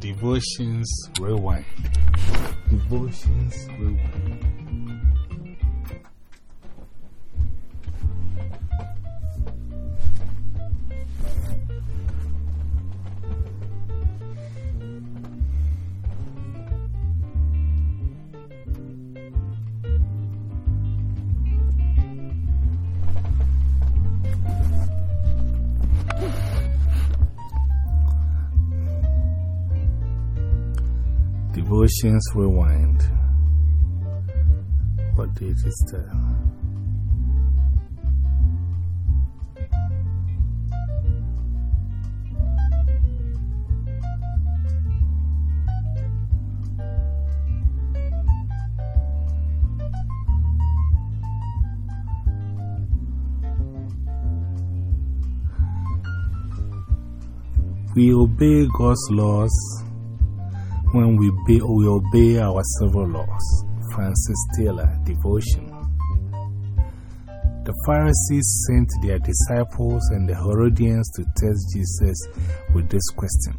Devotions Rewind. Devotions Rewind. Devotions Rewind. What date is that? We obey God's laws when we, be, we obey our civil laws. Francis Taylor, Devotion. The Pharisees sent their disciples and the Herodians to test Jesus with this question.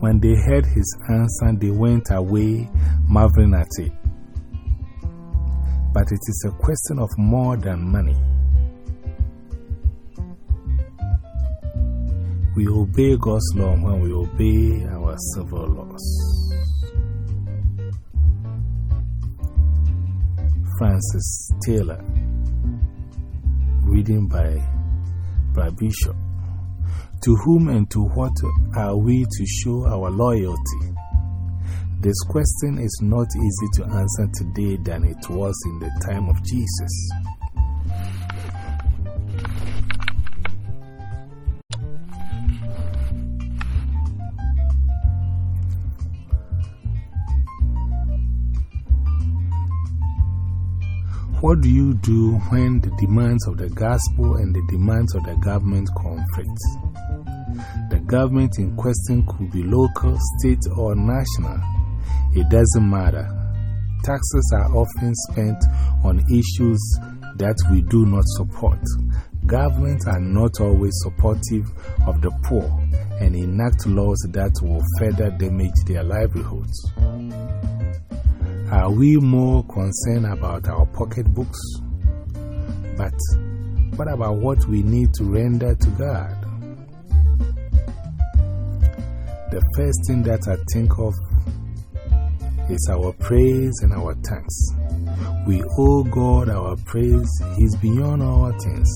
When they heard his answer, they went away marveling at it. But it is a question of more than money. We obey God's law when we obey our civil laws. Francis Taylor, reading by Brad Bishop. To whom and to what are we to show our loyalty? This question is not easy to answer today than it was in the time of Jesus. What do you do when the demands of the gospel and the demands of the government conflict? The government in question could be local, state, or national. It doesn't matter. Taxes are often spent on issues that we do not support. Governments are not always supportive of the poor and enact laws that will further damage their livelihoods. Are we more concerned about our pocketbooks? But what about what we need to render to God? The first thing that I think of is our praise and our thanks. We owe God our praise. He's beyond all things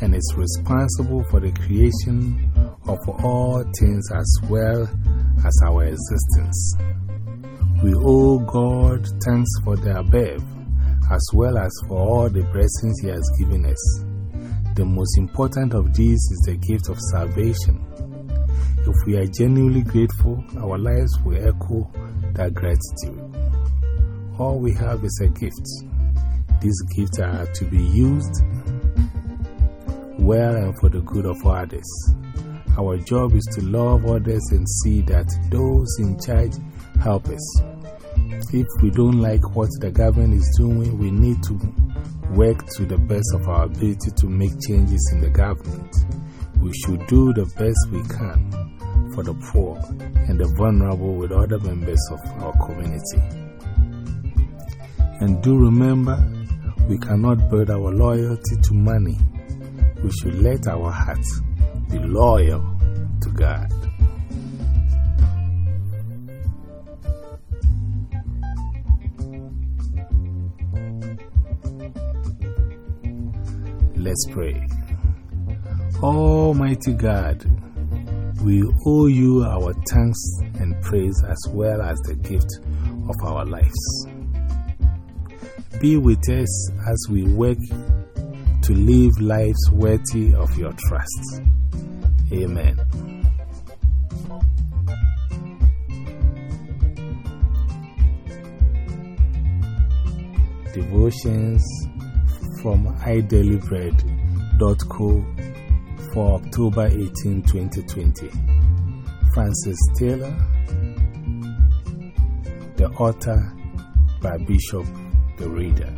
and is responsible for the creation of all things as well as our existence. We owe God thanks for the above, as well as for all the blessings He has given us. The most important of these is the gift of salvation. If we are genuinely grateful, our lives will echo that gratitude. All we have is a gift. These gifts are to be used well and for the good of others. Our job is to love others and see that those in charge help us. If we don't like what the government is doing, we need to work to the best of our ability to make changes in the government. We should do the best we can for the poor and the vulnerable with other members of our community. And do remember, we cannot build our loyalty to money. We should let our hearts be loyal to God. Let's pray. Almighty God, we owe you our thanks and praise as well as the gift of our lives. Be with us as we work to live lives worthy of your trust. Amen. Devotions from idailybread.co for October 18, 2020. Francis Taylor, the author by Bishop the Reader.